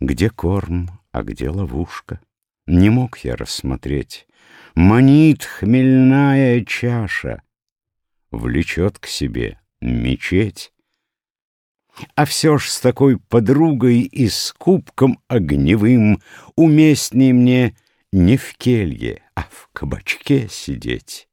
Где корм, а где ловушка? Не мог я рассмотреть. Манит хмельная чаша, Влечет к себе мечеть. А все ж с такой подругой и с кубком огневым Уместней мне не в келье, а в кабачке сидеть.